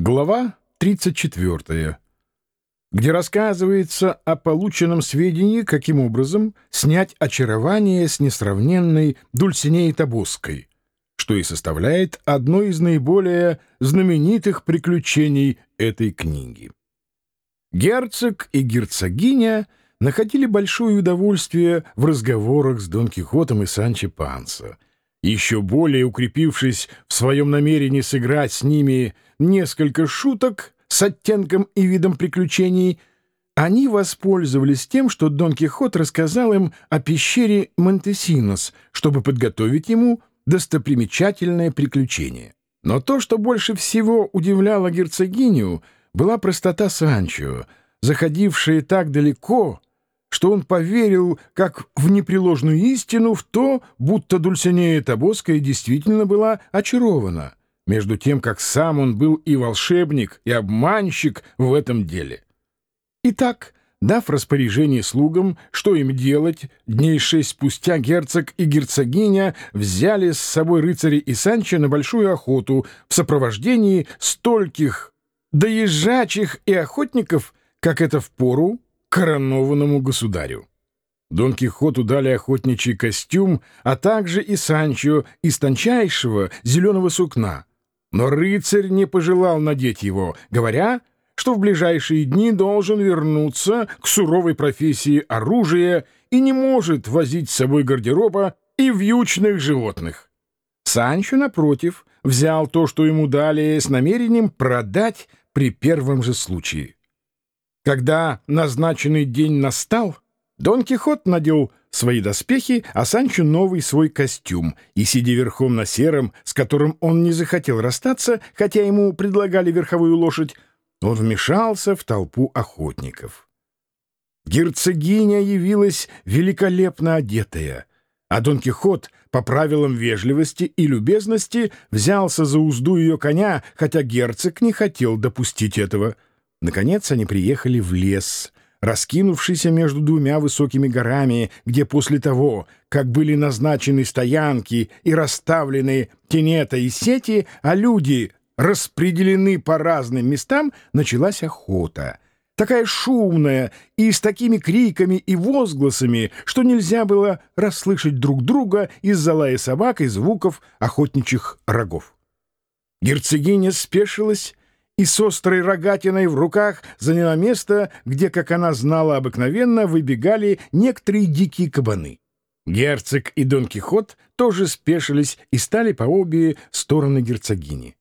Глава 34, где рассказывается о полученном сведении, каким образом снять очарование с несравненной Дульсинеей Табусской, что и составляет одно из наиболее знаменитых приключений этой книги. Герцог и герцогиня находили большое удовольствие в разговорах с Дон Кихотом и Санчо Панса — еще более укрепившись в своем намерении сыграть с ними несколько шуток с оттенком и видом приключений, они воспользовались тем, что Дон Кихот рассказал им о пещере Монтесинос, чтобы подготовить ему достопримечательное приключение. Но то, что больше всего удивляло герцогиню, была простота Санчо, заходившая так далеко, что он поверил, как в непреложную истину, в то, будто Дульсинея Тобоская действительно была очарована, между тем, как сам он был и волшебник, и обманщик в этом деле. Итак, дав распоряжение слугам, что им делать, дней шесть спустя герцог и герцогиня взяли с собой рыцарей и Санчо на большую охоту в сопровождении стольких доезжачих и охотников, как это в пору коронованному государю. Дон Кихоту дали охотничий костюм, а также и Санчо из тончайшего зеленого сукна. Но рыцарь не пожелал надеть его, говоря, что в ближайшие дни должен вернуться к суровой профессии оружия и не может возить с собой гардероба и вьючных животных. Санчо, напротив, взял то, что ему дали, с намерением продать при первом же случае. Когда назначенный день настал, Дон Кихот надел свои доспехи, а Санчо новый свой костюм, и, сидя верхом на сером, с которым он не захотел расстаться, хотя ему предлагали верховую лошадь, он вмешался в толпу охотников. Герцогиня явилась великолепно одетая, а Дон Кихот, по правилам вежливости и любезности, взялся за узду ее коня, хотя герцог не хотел допустить этого — Наконец они приехали в лес, раскинувшийся между двумя высокими горами, где после того, как были назначены стоянки и расставлены тенета и сети, а люди распределены по разным местам, началась охота. Такая шумная и с такими криками и возгласами, что нельзя было расслышать друг друга из-за лая собак и звуков охотничьих рогов. Герцогиня спешилась и с острой рогатиной в руках заняла место, где, как она знала обыкновенно, выбегали некоторые дикие кабаны. Герцог и Дон Кихот тоже спешились и стали по обе стороны герцогини.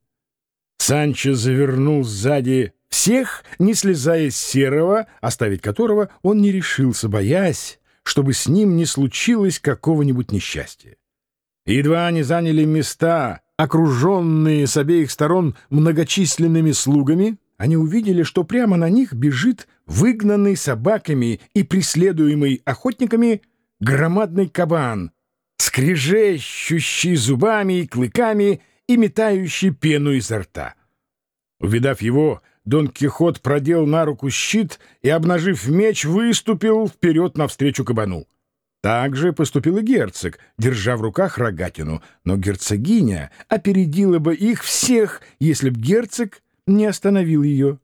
Санчо завернул сзади всех, не слезая с серого, оставить которого он не решился, боясь, чтобы с ним не случилось какого-нибудь несчастья. Едва они заняли места, окруженные с обеих сторон многочисленными слугами, они увидели, что прямо на них бежит выгнанный собаками и преследуемый охотниками громадный кабан, скрежещущий зубами и клыками и метающий пену изо рта. Увидав его, Дон Кихот продел на руку щит и, обнажив меч, выступил вперед навстречу кабану. Так же поступил и герцог, держа в руках рогатину, но герцогиня опередила бы их всех, если б герцог не остановил ее.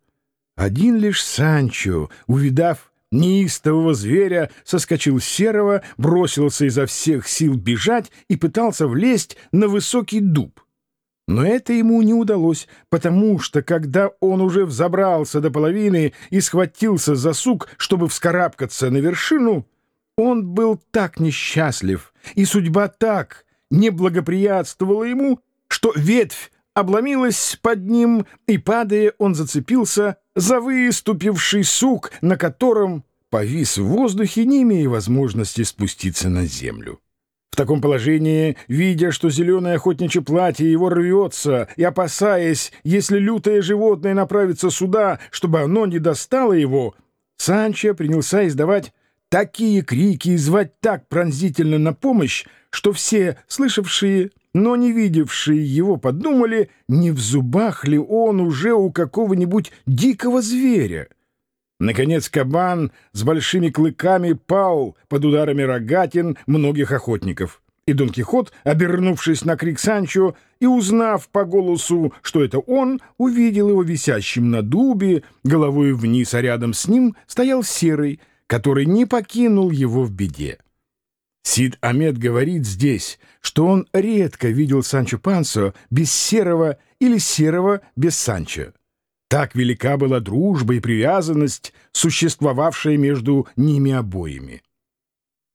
Один лишь Санчо, увидав неистового зверя, соскочил с серого, бросился изо всех сил бежать и пытался влезть на высокий дуб. Но это ему не удалось, потому что, когда он уже взобрался до половины и схватился за сук, чтобы вскарабкаться на вершину, он был так несчастлив, и судьба так не благоприятствовала ему, что ветвь обломилась под ним, и, падая, он зацепился за выступивший сук, на котором повис в воздухе, не имея возможности спуститься на землю. В таком положении, видя, что зеленое охотничье платье его рвется, и опасаясь, если лютое животное направится сюда, чтобы оно не достало его, Санчо принялся издавать такие крики и звать так пронзительно на помощь, что все слышавшие, но не видевшие его подумали, не в зубах ли он уже у какого-нибудь дикого зверя. Наконец кабан с большими клыками пал под ударами рогатин многих охотников. И Дон Кихот, обернувшись на крик Санчо и узнав по голосу, что это он, увидел его висящим на дубе, головой вниз, а рядом с ним стоял Серый, который не покинул его в беде. Сид Амед говорит здесь, что он редко видел Санчо Пансо без Серого или Серого без Санчо. Так велика была дружба и привязанность, существовавшая между ними обоими.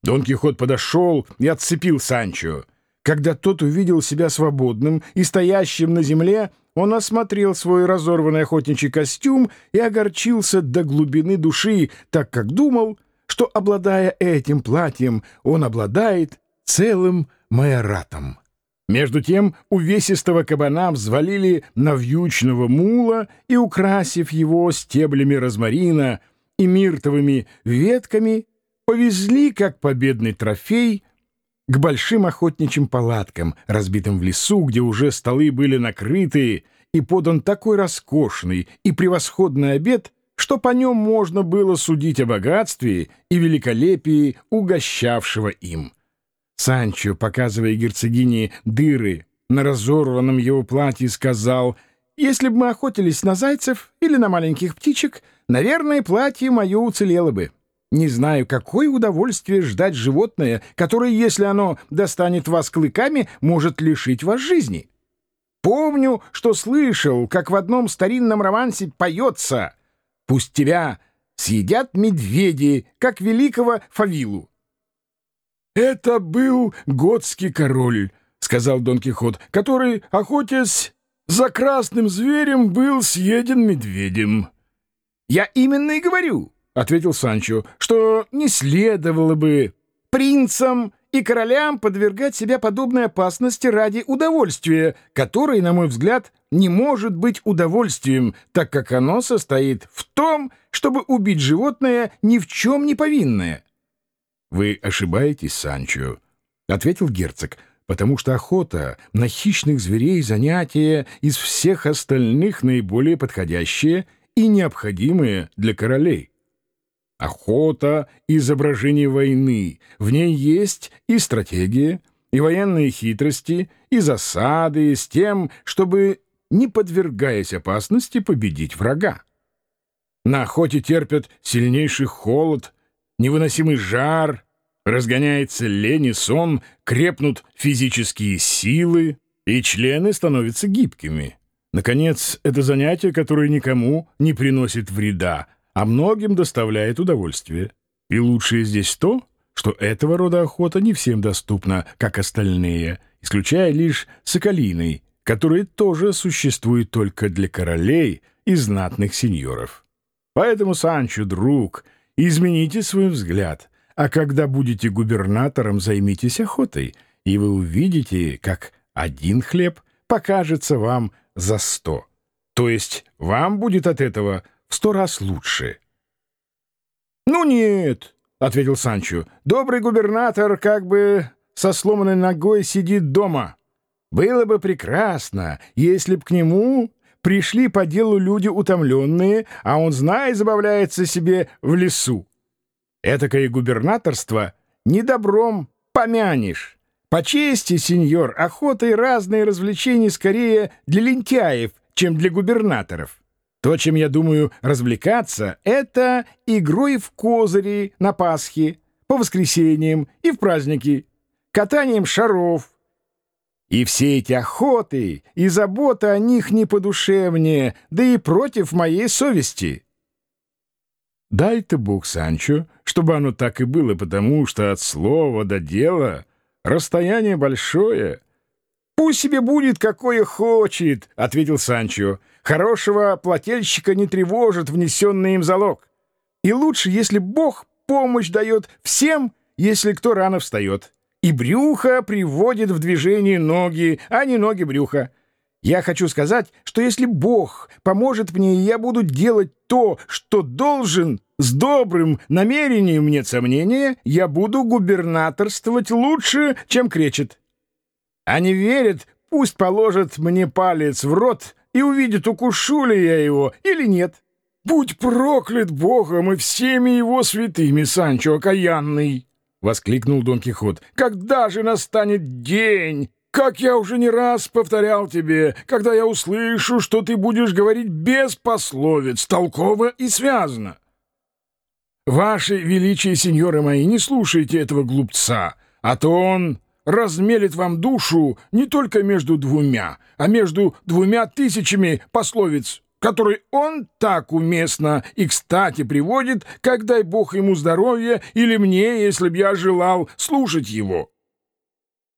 Дон Кихот подошел и отцепил Санчо. Когда тот увидел себя свободным и стоящим на земле, он осмотрел свой разорванный охотничий костюм и огорчился до глубины души, так как думал, что, обладая этим платьем, он обладает целым майоратом. Между тем увесистого кабана взвалили на вьючного мула и, украсив его стеблями розмарина и миртовыми ветками, повезли, как победный трофей, к большим охотничьим палаткам, разбитым в лесу, где уже столы были накрыты, и подан такой роскошный и превосходный обед, что по нем можно было судить о богатстве и великолепии угощавшего им. Санчо, показывая герцогине дыры на разорванном его платье, сказал, «Если бы мы охотились на зайцев или на маленьких птичек, наверное, платье мое уцелело бы». Не знаю, какое удовольствие ждать животное, которое, если оно достанет вас клыками, может лишить вас жизни. Помню, что слышал, как в одном старинном романсе поется «Пусть тебя съедят медведи, как великого Фавилу». «Это был готский король», — сказал Дон Кихот, «который, охотясь за красным зверем, был съеден медведем». «Я именно и говорю», — ответил Санчо, — что не следовало бы принцам и королям подвергать себя подобной опасности ради удовольствия, которое, на мой взгляд, не может быть удовольствием, так как оно состоит в том, чтобы убить животное ни в чем не повинное. — Вы ошибаетесь, Санчо, — ответил герцог, — потому что охота на хищных зверей — занятие из всех остальных наиболее подходящее и необходимое для королей. Охота — изображение войны. В ней есть и стратегия, и военные хитрости, и засады с тем, чтобы, не подвергаясь опасности, победить врага. На охоте терпят сильнейший холод, невыносимый жар, разгоняется лень и сон, крепнут физические силы, и члены становятся гибкими. Наконец, это занятие, которое никому не приносит вреда — а многим доставляет удовольствие. И лучшее здесь то, что этого рода охота не всем доступна, как остальные, исключая лишь соколиной, которые тоже существуют только для королей и знатных сеньоров. Поэтому, Санчо, друг, измените свой взгляд, а когда будете губернатором, займитесь охотой, и вы увидите, как один хлеб покажется вам за сто. То есть вам будет от этого в сто раз лучше. «Ну нет», — ответил Санчо, — «добрый губернатор как бы со сломанной ногой сидит дома. Было бы прекрасно, если б к нему пришли по делу люди утомленные, а он, зная, забавляется себе в лесу. Этакое губернаторство недобром помянешь. По чести, сеньор, охота и разные развлечения скорее для лентяев, чем для губернаторов. То, чем я думаю развлекаться, это игрой в козыри на Пасхе, по воскресеньям и в праздники, катанием шаров. И все эти охоты и забота о них не по душе мне, да и против моей совести. Дай-то Бог, Санчо, чтобы оно так и было, потому что от слова до дела расстояние большое — «Пусть себе будет, какое хочет», — ответил Санчо. «Хорошего плательщика не тревожит внесенный им залог. И лучше, если Бог помощь дает всем, если кто рано встает. И брюхо приводит в движение ноги, а не ноги брюха. Я хочу сказать, что если Бог поможет мне, я буду делать то, что должен, с добрым намерением нет сомнения, я буду губернаторствовать лучше, чем кречет. Они верят, пусть положат мне палец в рот и увидят, укушу ли я его или нет. Будь проклят Богом и всеми его святыми, Санчо окаянный!» — воскликнул Дон Кихот. «Когда же настанет день, как я уже не раз повторял тебе, когда я услышу, что ты будешь говорить без пословиц, толково и связно? Ваше величие, сеньоры мои, не слушайте этого глупца, а то он размелит вам душу не только между двумя, а между двумя тысячами пословиц, которые он так уместно и кстати приводит, как дай бог ему здоровья или мне, если б я желал слушать его».